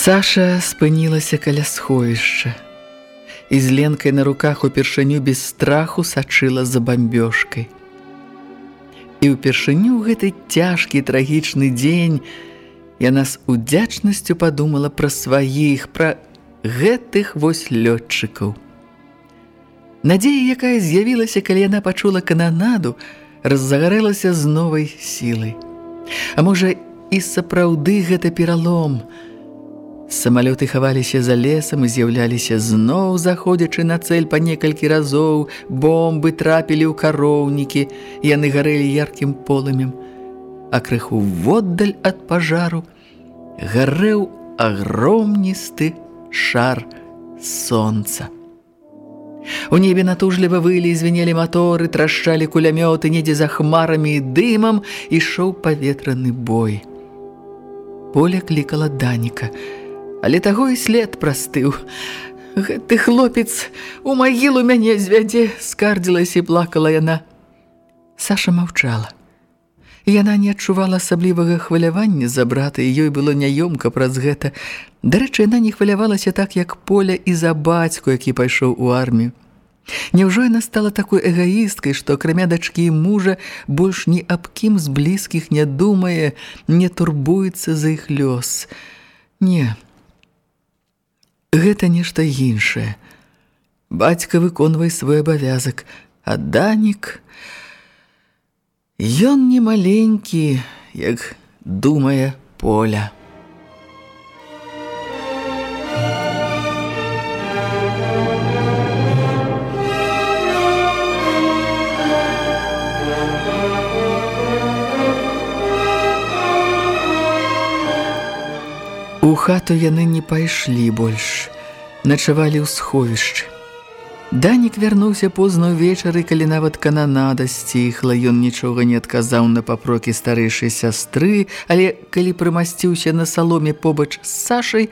Саша спынілася каля сховішча і з ленкай на руках упершыню без страху сачыла за бамбёжкай. І ўпершыню гэты цяжкі трагічны дзень яна з удзячнасцю падумала пра сваіх, пра гэтых вось лётчыкаў. Надзея, якая з'явілася, калі яна пачула кананаду, раззагарэлася з новай сілай. А можа, і сапраўды гэта пералом – Самалёты хаваліся за лесам і з'яўляліся зноў, заходзячы на цэль па некалькі разоў, бомбы трапілі ў кароўнікі, яны гарэлі яркім полымем. А крыху воддаль ад пажару гарэў агромністы шар сонца. У небе натужліва вылі, звенелі маторы, трашчалі кулямёты, недзе за хмарамі і дымам ішоў паветраны бой. Поля клікала Даніка – але таго і след прастыў. Гэты хлопец у магілу мяне звядзе, скардзілася і плакала яна. Саша маўчала. Яна не адчувала асаблівага хвалявання за брата, і ёй было няёмка праз гэта. Дарэчы, яна не хвалявалася так, як поля і за бацьку, які пайшоў у армію. Няўжо яна стала такой эгаісткай, што акрамя дачкі і мужа больш ні аб кім з блізкіх не думае, не турбуецца за іх лёс. Не, Гэта нешта іншае. Бацька выконвае свой абавязак, а Данік... Ён не маленькі, як думае поля. Хату яны не пайшлі больш, начавалі ў сховішчы. Данік вярнуўся позна ўвечары, калі нават кананада сціхла, ён нічога не адказаў на папрокі старэйшай сястры, але калі прымасціўся на саломе побач з Сашай,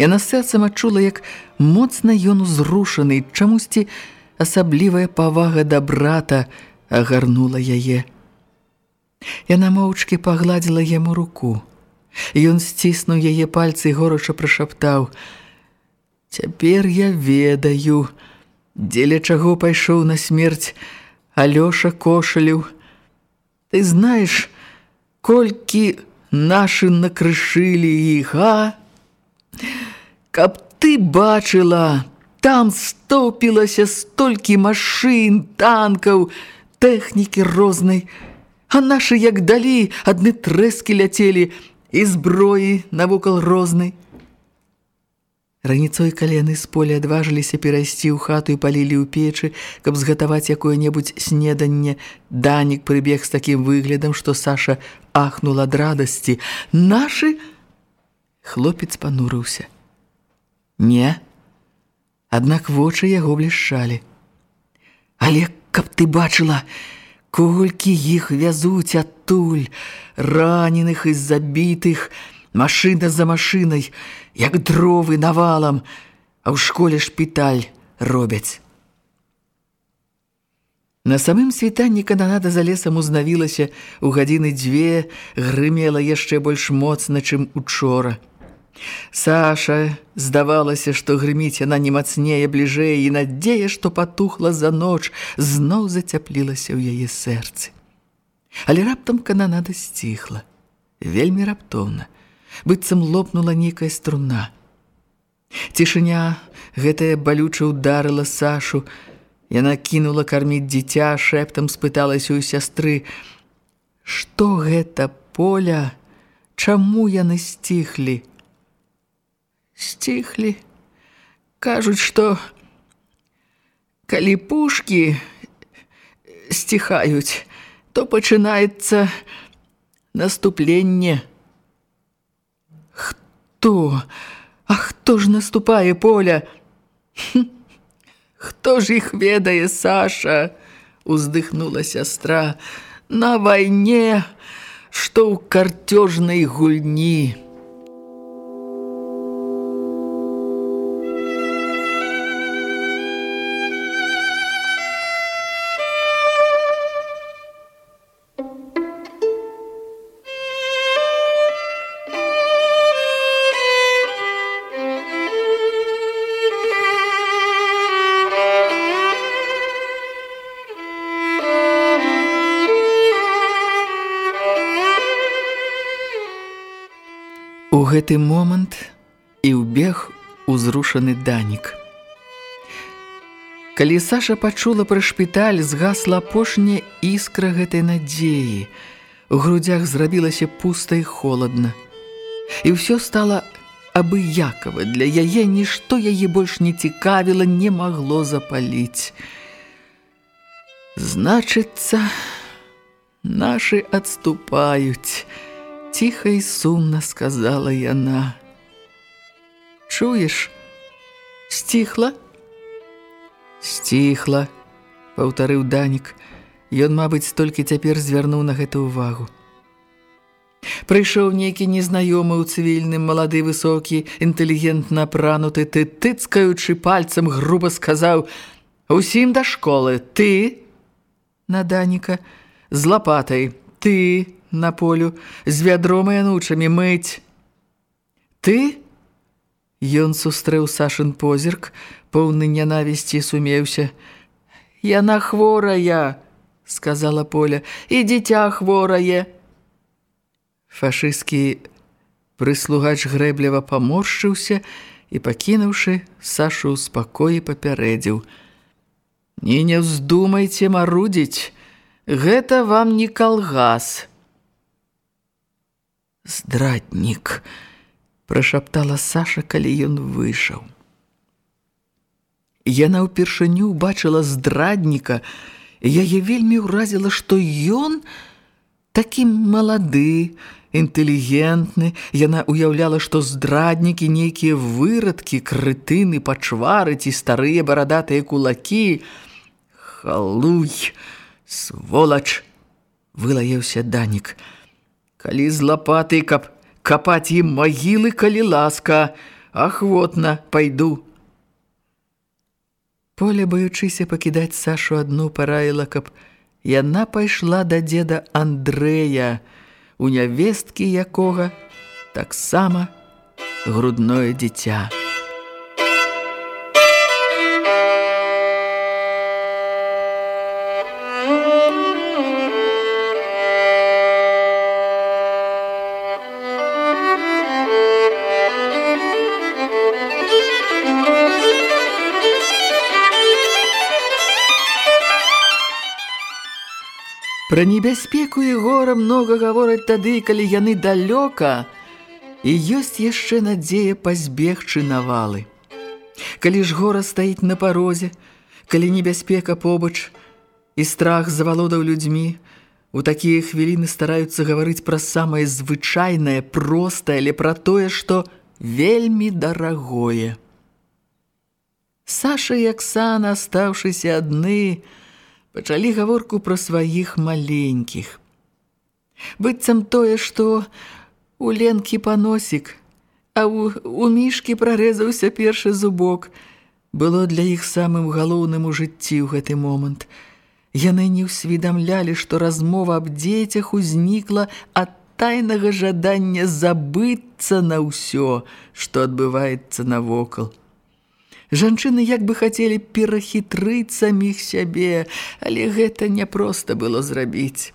яна сэрцам адчула, як моцна ён узрушаны, чамусьці асаблівая павага да брата агарнула яе. Яна моўчкі пагладзіла яму руку. Ён сціснуў яе пальцы і горача прашаптаў: « Цяпер я ведаю, дзеля чаго пайшоў на смерць Алёша кошаліў. Ты знаеш, колькі нашы накрышылі іх, а? Каб ты бачыла, там стопілася столькі машын, танкаў, тэхнікі рознай, а нашы як далі адны трэскі ляцелі, і зброі навокал рознай. Раніцой калены з поля адважыліся перайсці ў хату і палілі ў печы, каб згатаваць якое-небудзь снеданне. Данік прыбег з такім выглядам, што Саша ахнул ад радасці. Нашы? Хлопец панурыўся. Не. Аднак вочы яго блішчалі. Але каб ты бачыла, Колькі іх вязуць адтуль, раненых і забітых, машына за машынай, як дровы навалам, а ў школе шпіталь робяць. На самым світанні кананада за лесам узнавілася, у гадзіны дзве грымела яшчэ больш моцна, чым учора. Саша здавалася, што грыміць яна не мацнее бліжэй і надзея, што патухла за ноч, зноў зацяплілася ў яе сэрцы. Але раптам кананада сціхла, вельмі раптоўна, быццам лопнула нейкая струна. Цішыня гэтая балюча ударыла Сашу, Яна кінула карміць дзіця, шэптам спыталася ў сястры: Што гэта поля? Чаму яны сціхлі? Сціхлі. Кажуць, што калі пушкі сціхаюць, то пачынаецца наступленне. Хто? А хто ж наступае поля? Хм. Хто ж іх ведае, Саша? Уздыхнула сястра. На вайне, што ў карцёжнай гульні. Гэты момант і ўбег узрушаны данік. Калі Саша пачула пра шпіталь, згасла апошняя іскра гэтай надзеі. У грудзях зрабілася пуста і холадна. І ўсё стала абыякава. Для яе нішто яе больш не цікавіла, не магло запаліць. Значыцца, нашы адступаюць – ціха і сумна сказала яна. Чуеш? Сціхла? Сціхла, паўтарыў Данік. Ён, мабыць, толькі цяпер звярнуў на гэту ўвагу. Прыйшоў нейкі незнаёмы ў цывільным, малады высокі, інтэлігентна апрануты, ты тыцкаючы пальцам груба сказаў: « Усім да школы, ты на Даніка з лапатай, ты на полю з вядром і анучамі мыць. Ты? Ён сустрэў Сашын позірк, поўны нянавісці сумеўся. Яна хворая, сказала Поля, і дзіця хворае. Фашысцкі прыслугач грэблява паморшчыўся і, пакінуўшы, Сашу ў спакоі папярэдзіў. Не не вздумайце марудзіць, гэта вам не калгас здраднік прашаптала Саша, калі ён выйшаў. Яна ўпершыню бачыла здрадніка, яе вельмі ўразіла, што ён такі малады, інтэлігентны. Яна уяўляла, што здраднікі нейкія вырадкі, крытыны, пачвары ці старыя барадатыя кулакі. Халуй, сволач, вылаяўся Данік калі з лапаты, каб капаць ім магілы, калі ласка, ахвотна пайду. Поля, баючыся пакідаць Сашу адну параіла, каб яна пайшла да дзеда Андрэя, у нявесткі якога таксама грудное дзіця. Пра небяспеку і гора многа гавораць тады, калі яны далёка, і ёсць яшчэ надзея пазбегчы навалы. Калі ж гора стаіць на парозе, калі небяспека побач і страх завалодаў людзьмі, у такія хвіліны стараюцца гаварыць пра самае звычайнае, простае, але пра тое, што вельмі дарагое. Саша і Аксана, астаўшыся адны, пачалі гаворку пра сваіх маленькіх. Быццам тое, што у ленкі паносік, а у, у мішкі прарэзаўся першы зубок, было для іх самым галоўным у жыцці ў гэты момант. Яны не ўсведамлялі, што размова аб дзецях узнікла ад тайнага жадання забыцца на ўсё, што адбываецца навокал. Жанчыны як бы хацелі перахітрыць саміх сябе, але гэта няпроста было зрабіць.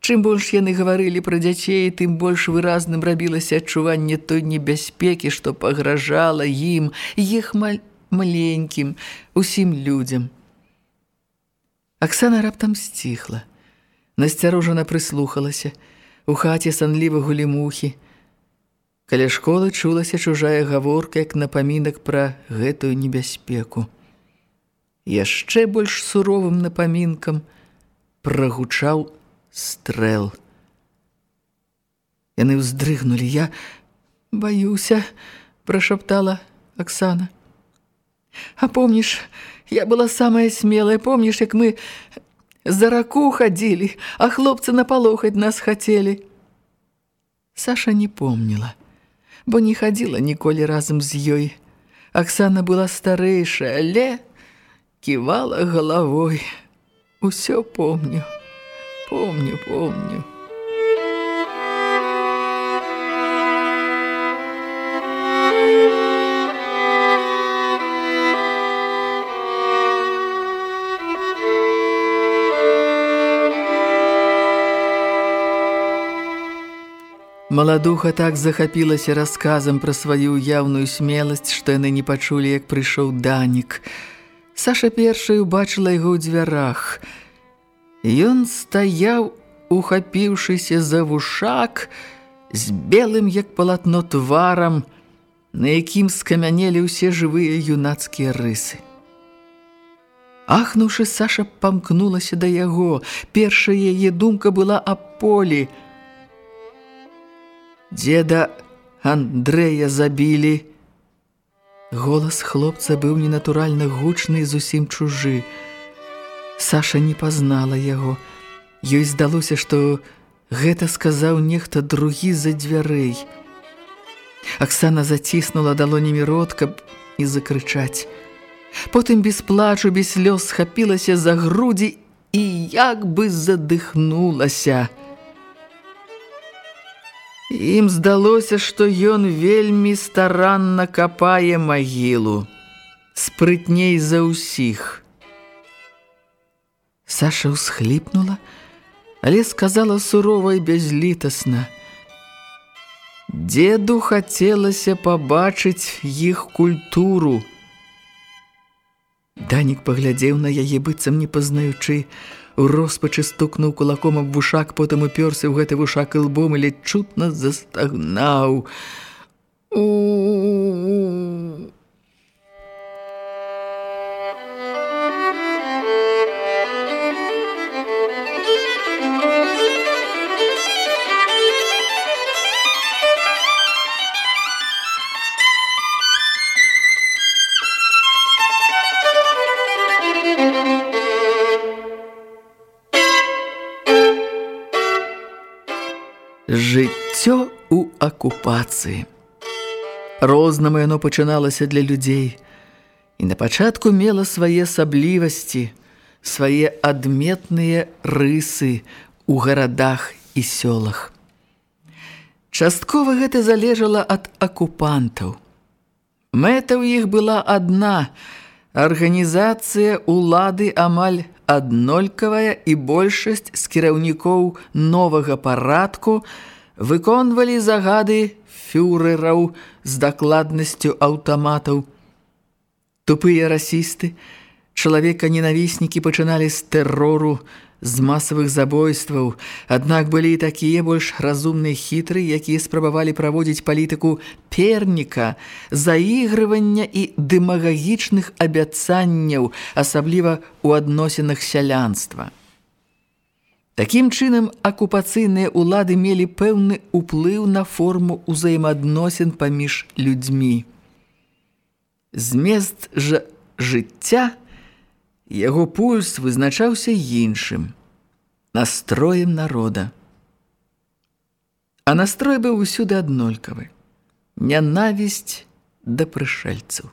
Чым больш яны гаварылі пра дзяцей, тым больш выразным рабілася адчуванне той небяспекі, што пагражала ім, іх маль... маленькім, усім людзям. Аксана раптам сціхла. Насцярожана прыслухалася. У хаце санліва гулі мухі. Каля школы чулася чужая гаворка, як напамінак пра гэтую небяспеку. Яшчэ больш суровым напамінкам прагучаў стрэл. Яны ўздрыгнулі. Я баюся, прашаптала Аксана. А помніш, я была самая смелая, помніш, як мы за раку хадзілі, а хлопцы напалохаць нас хацелі. Саша не помніла, бо не хадзіла ніколі разам з ёй. Аксана была старэйшая, але ківала галавой. Усё помню, помню, помню. Маладуха так захапілася расказам пра сваю ўяўную смеласць, што яны не пачулі, як прыйшоў данік. Саша першай убачыла яго ў дзвярах. Ён стаяў, ухапіўшыся за вушак, з белым, як палатно тварам, на якім скамянелі ўсе жывыя юнацкія рысы. Ахнуўшы, Саша памкнулася да яго. Першая яе думка была аб полі – Деда Андрэя забілі. Голас хлопца быў ненатуральна гучны і зусім чужы. Саша не пазнала яго. Ёй здалося, што гэта сказаў нехта другі за дзвярэй. Аксана заціснула далонямі рот, каб і закрычаць. Потым без плачу, без слёз схапілася за грудзі і як бы задыхнулася. Ім здалося, што ён вельмі старанна капае магілу, спрытней за ўсіх. Саша ўсхліпнула, але сказала сурова і бязлітасна. Деду хацелася пабачыць іх культуру. Данік паглядзеў на яе быццам не пазнаючы, У роспачы стукнуў кулаком аб вушак, потым уперся ў гэты вушак лбом і ледь чутна застагнаў. У, -у, -у, -у. Рознаму яно пачыналася для людзей і на пачатку мела свае асаблівасці, свае адметныя рысы ў гарадах і сёлах. Часткова гэта залежала ад акупантаў. Мэта ў іх была адна арганізацыя улады амаль аднолькавая і большасць з кіраўнікоў новага парадку выконвалі загады фюрераў з дакладнасцю аўтаматаў. Тупыя расісты, чалавека-ненавіснікі пачыналі з тэрору, з масавых забойстваў, аднак былі і такія больш разумныя хітры, якія спрабавалі праводзіць палітыку перніка, заігрывання і дэмагагічных абяцанняў, асабліва ў адносінах сялянства. Такім чынам, акупацыйныя ўлады мелі пэўны ўплыў на форму ўзаемадносін паміж людзьмі. Змест жа жыцця – Яго пульс вызначаўся іншым, настроем народа. А настрой быў усюды аднолькавы. Нянавісць да прышельцаў.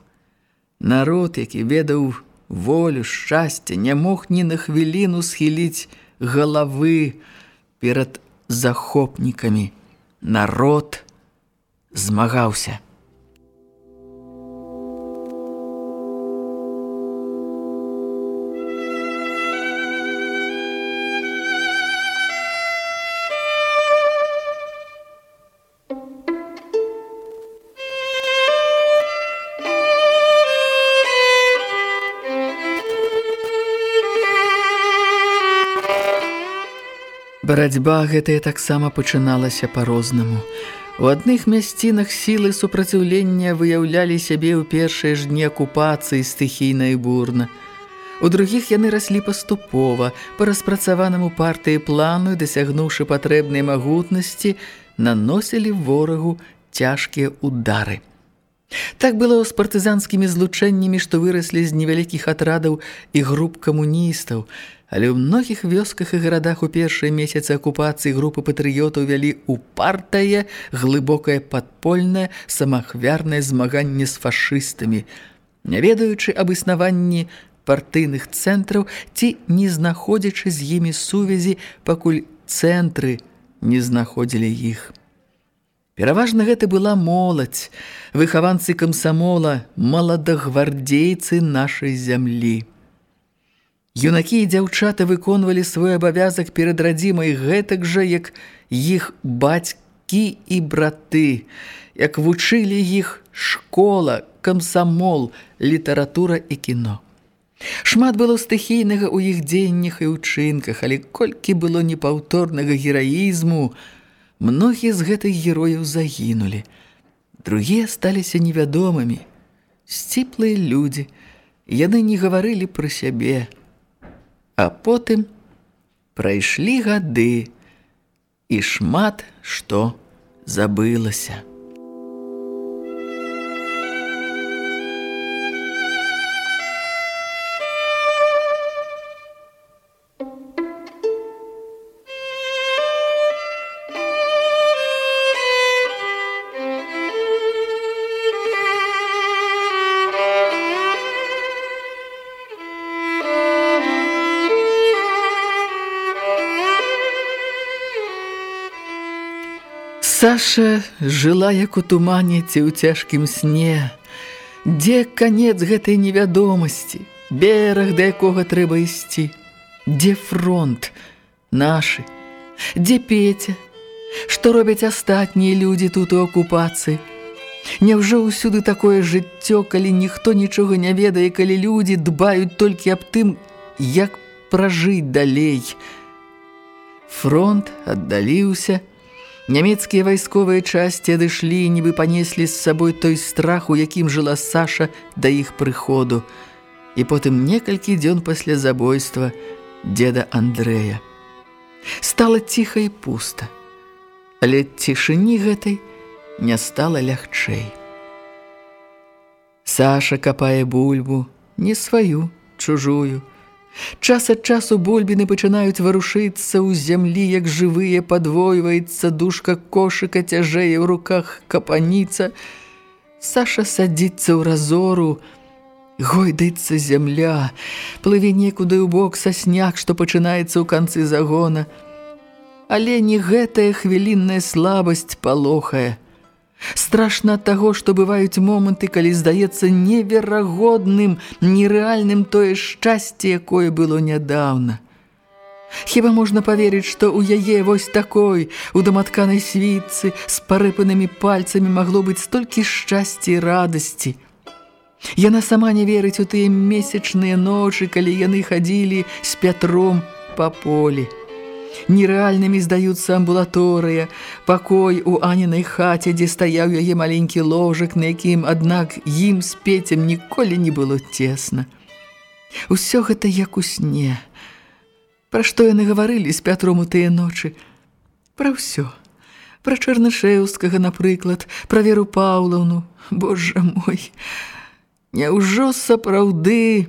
Народ, які ведаў волю, шчасце, не мог ні на хвіліну схіліць галавы перад захопнікамі. Народ змагаўся. Барацьба гэтая таксама пачыналася па-рознаму. У адных мясцінах сілы супраціўлення выяўлялі сябе ў першыя ж дні акупацыі стыхійна і бурна. У другіх яны раслі паступова, па распрацаванаму партыі плану, дасягнуўшы патрэбнай магутнасці, наносілі ворагу цяжкія удары. Так было з партызанскімі злучэннямі, што выраслі з невялікіх атрадаў і груп камуністаў, але ў многіх вёсках і гарадах у першыя месяцы акупацыі групы патрыётаў вялі упартае, глыбокае падпольнае, самахвярнае змаганне з фашыстамі, не ведаючы аб існаванні партыйных цэнтраў ці не знаходзячы з імі сувязі, пакуль цэнтры не знаходзілі іх. Пераважна гэта была моладзь, выхаванцы камсамола, маладагвардзейцы нашай зямлі. Юнакі і дзяўчаты выконвалі свой абавязак перад радзімай гэтак жа, як іх бацькі і браты, як вучылі іх школа, камсамол, літаратура і кіно. Шмат было стыхійнага ў іх дзеяннях і ўчынках, але колькі было непаўторнага гераізму, многія з гэтых герояў загінулі. Другія сталіся невядомымі. Сціплыя людзі, яны не гаварылі пра сябе, А потым прайшлі гады, і шмат што забылася. Саша жыла як у тумане ці ў цяжкім сне. Дзе канец гэтай невядомасці, бераг, да якога трэба ісці? Дзе фронт нашы? Дзе Петя? Што робяць астатнія людзі тут у акупацыі? Няўжо ўсюды такое жыццё, калі ніхто нічога не ведае, калі людзі дбаюць толькі аб тым, як пражыць далей? Фронт аддаліўся, Нямецкія вайсковыя часці адышлі і нібы панеслі з сабой той страх, у якім жыла Саша да іх прыходу. І потым некалькі дзён пасля забойства дзеда Андрэя. Стала ціха і пуста, але цішыні гэтай не стала лягчэй. Саша капае бульбу, не сваю, чужую, Час ад часу бульбіны пачынаюць варушыцца ў зямлі, як жывыя падвойваецца душка кошыка цяжэе ў руках капаніца. Саша садзіцца ў разору, гойдаецца зямля, плыве некуды ў бок сасняк, што пачынаецца ў канцы загона. Але не гэтая хвілінная слабасць палохае – Страшна ад таго, што бываюць моманты, калі здаецца неверагодным, нерэальным тое шчасце, якое было нядаўна. Хіба можна паверыць, што ў яе вось такой, у даматканай світцы, з парыпанымі пальцамі магло быць столькі шчасця і радасці. Яна сама не верыць у тыя месячныя ночы, калі яны хадзілі з пятром па полі. Нерэальнымі здаюцца амбулаторыя, пакой у Анінай хаце, дзе стаяў яе маленькі ложак, на якім, аднак, ім з пецем ніколі не было цесна. Усё гэта як у сне. Пра што яны гаварылі з пятром у тыя ночы? Пра ўсё. Пра Чарнышэўскага, напрыклад, пра Веру Паўлаўну. Божа мой, няўжо сапраўды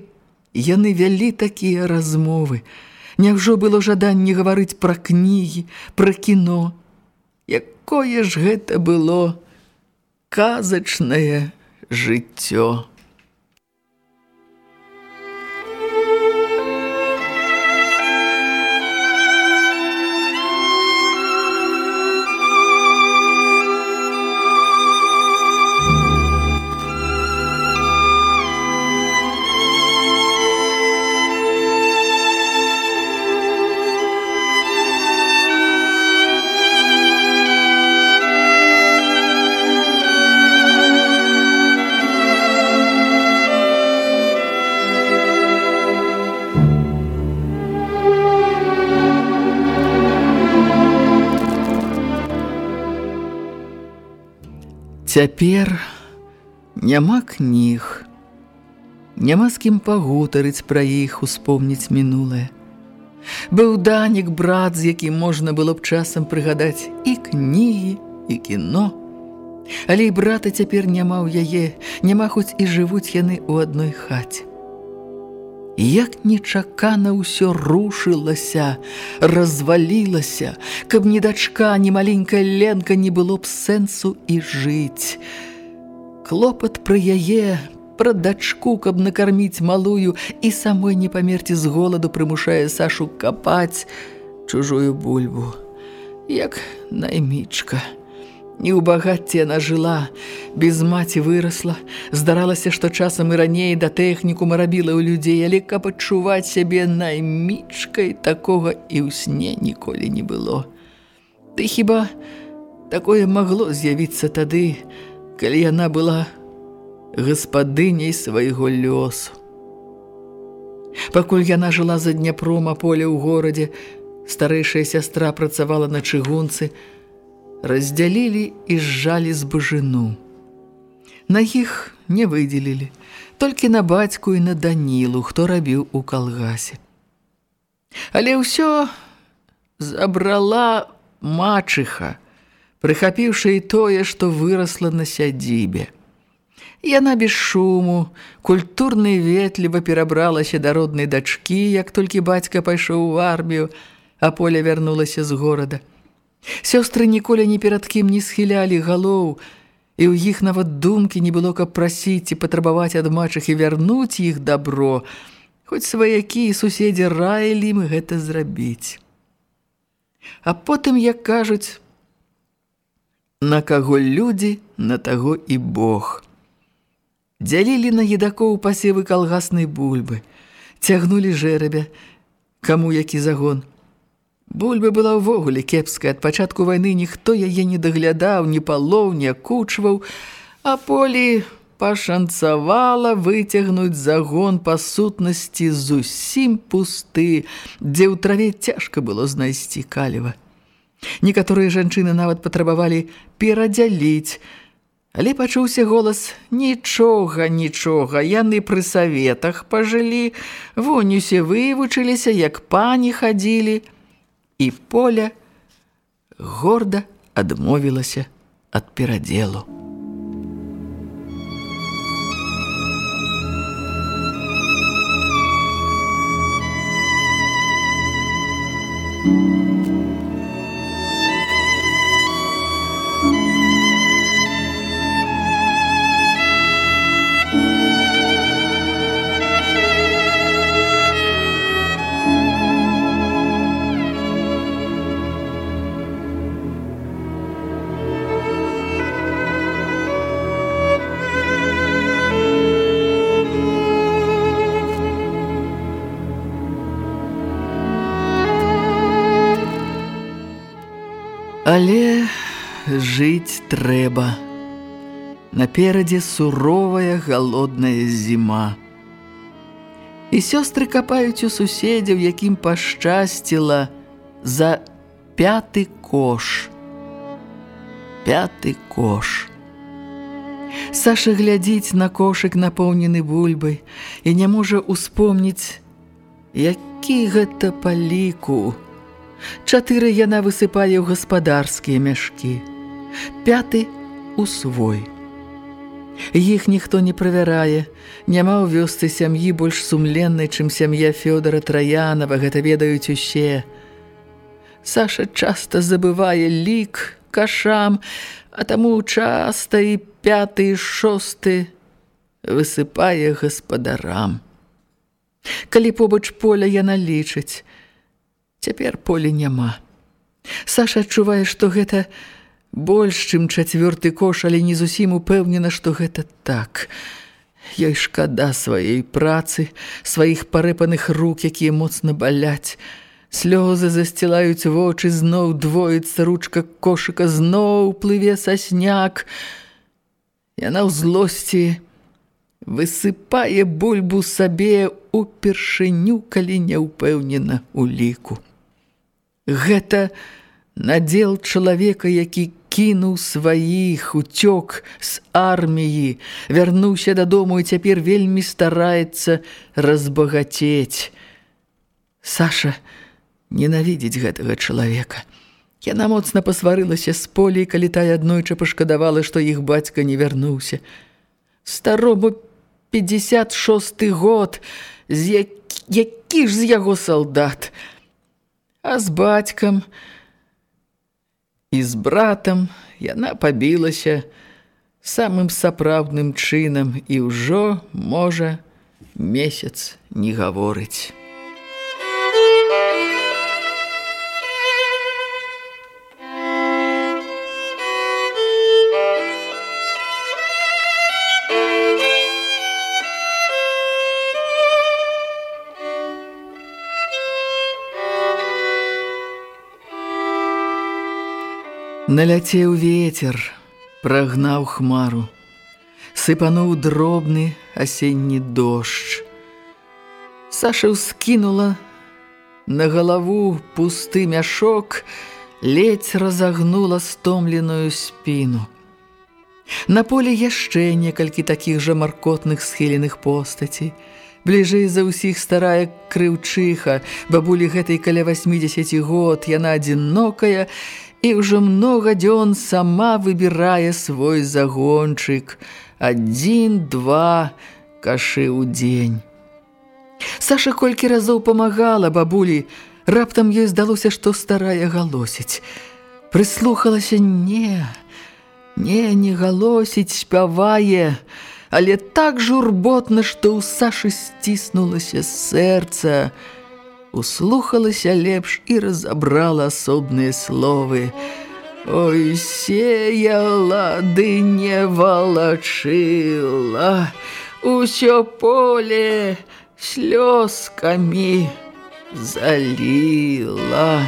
яны вялі такія размовы, Няўжо было жаданне гаварыць пра кнігі, пра кіно. Якое ж гэта было казачнае жыццё. Цяпер няма кніг, няма з кім пагутарыць пра іх, успомніць мінулае. Быў данік брат, з якім можна было б часам прыгадаць і кнігі, і кіно. Але і брата цяпер няма ў яе, няма хоць і жывуць яны ў адной хаце. Як нечакана ўсё рушылася, развалілася, каб ні дачка, ні маленькая ленка не было б сэнсу і жыць. Клопат пра яе, пра дачку, каб накарміць малую і самой не памерці з голаду прымушае Сашу капаць чужую бульбу. Як наймічка. Не ў багацці яна жыла, без маці вырасла. Здаралася, што часам і раней да тэхнікума рабіла ў людзей, але каб адчуваць сябе наймічкай, такога і ў сне ніколі не было. Ты хіба такое магло з'явіцца тады, калі яна была гаспадыняй свайго лёсу. Пакуль яна жыла за Дняпром а поле ў горадзе, старэйшая сястра працавала на чыгунцы, раздзялілі і зжалі збажыну. На іх не выдзелілі, толькі на бацьку і на Данілу, хто рабіў у калгасе. Але ўсё забрала мачыха, прыхапіўшы і тое, што вырасла на сядзібе. Яна без шуму, культурна і ветліва перабралася да роднай дачкі, як толькі бацька пайшоў у армію, а поля вярнулася з горада. Сёстры ніколі ні перад кім не схілялі галоў, і ў іх нават думкі не было каб прасіць і патрабаваць ад мачых і вярнуць іх дабро, хоць сваякі і суседзі раілі ім гэта зрабіць. А потым, як кажуць, на каго людзі, на таго і Бог. Дзялілі на едакоў пасевы калгаснай бульбы, цягнулі жэрабя, каму які загон – Бульба была ўвогуле кепская. Ад пачатку вайны ніхто яе не даглядаў, ні палоў, не акучваў, а полі пашанцавала выцягнуць загон па сутнасці зусім пусты, дзе ў траве цяжка было знайсці каліва. Некаторыя жанчыны нават патрабавалі перадзяліць, але пачуўся голас: «Нічога, нічога, яны пры саветах пажылі, вунь усе вывучыліся, як пані хадзілі, і поля горда адмовілася ад перадзелу. Але Наперадзе суровая галодная зіма. І сёстры капаюць у суседзяў, якім пашчасціла за пяты кош. Пяты кош. Саша глядзіць на кошык, напоўнены бульбай, і не можа ўспомніць, які гэта па ліку, Чатыры яна высыпае ў гаспадарскія мяшкі. Пяты у свой. Іх ніхто не правярае, няма ў вёсцы сям'і больш сумленнай, чым сям'я Фёдора Траянова, гэта ведаюць усе. Саша часта забывае лік кашам, а таму часта і пяты і шосты высыпае гаспадарам. Калі побач поля яна лічыць, Цяпер поле няма. Саша адчувае, што гэта больш, чым чацвёрты кош, але не зусім упэўнена, што гэта так. Ёй шкада сваёй працы, сваіх парэпаных рук, якія моцна баляць. Слёзы засцілаюць вочы, зноў двоіцца ручка кошыка, зноў плыве сасняк. Яна ў злосці высыпае бульбу сабе упершыню, калі не ўпэўнена ў ліку. Гэта надзел чалавека, які кінуў сваіх, уцёк з арміі, вярнуўся дадому і цяпер вельмі стараецца разбагацець. Саша ненавідзіць гэтага чалавека. Яна моцна пасварылася з полей, калі тая аднойча пашкадавала, што іх бацька не вярнуўся. Старому 56 год, з як... які ж з яго салдат. А з бацькам і з братам яна пабілася самым сапраўдным чынам і ўжо, можа, месяц не гаворыць. Наляцеў ветер, прагнаў хмару, сыпануў дробны асенні дождж. Саша ўскінула на галаву пусты мяшок, ледзь разагнула стомленую спіну. На поле яшчэ некалькі такіх жа маркотных схіленых постацей. Бліжэй за ўсіх старая крыўчыха, бабулі гэтай каля 80 год, яна адзінокая, і ўжо многа дзён сама выбірае свой загончык адзін-два кашы ў дзень. Саша колькі разоў памагала бабулі, раптам ёй здалося, што старая галосіць. Прыслухалася не, не, не галосіць, спявае, але так журботна, што ў Сашы сціснулася сэрца, услухалася лепш і разабрала асобныя словы. Ой, сеяла, ды не валачыла, Усё поле слёзкамі заліла.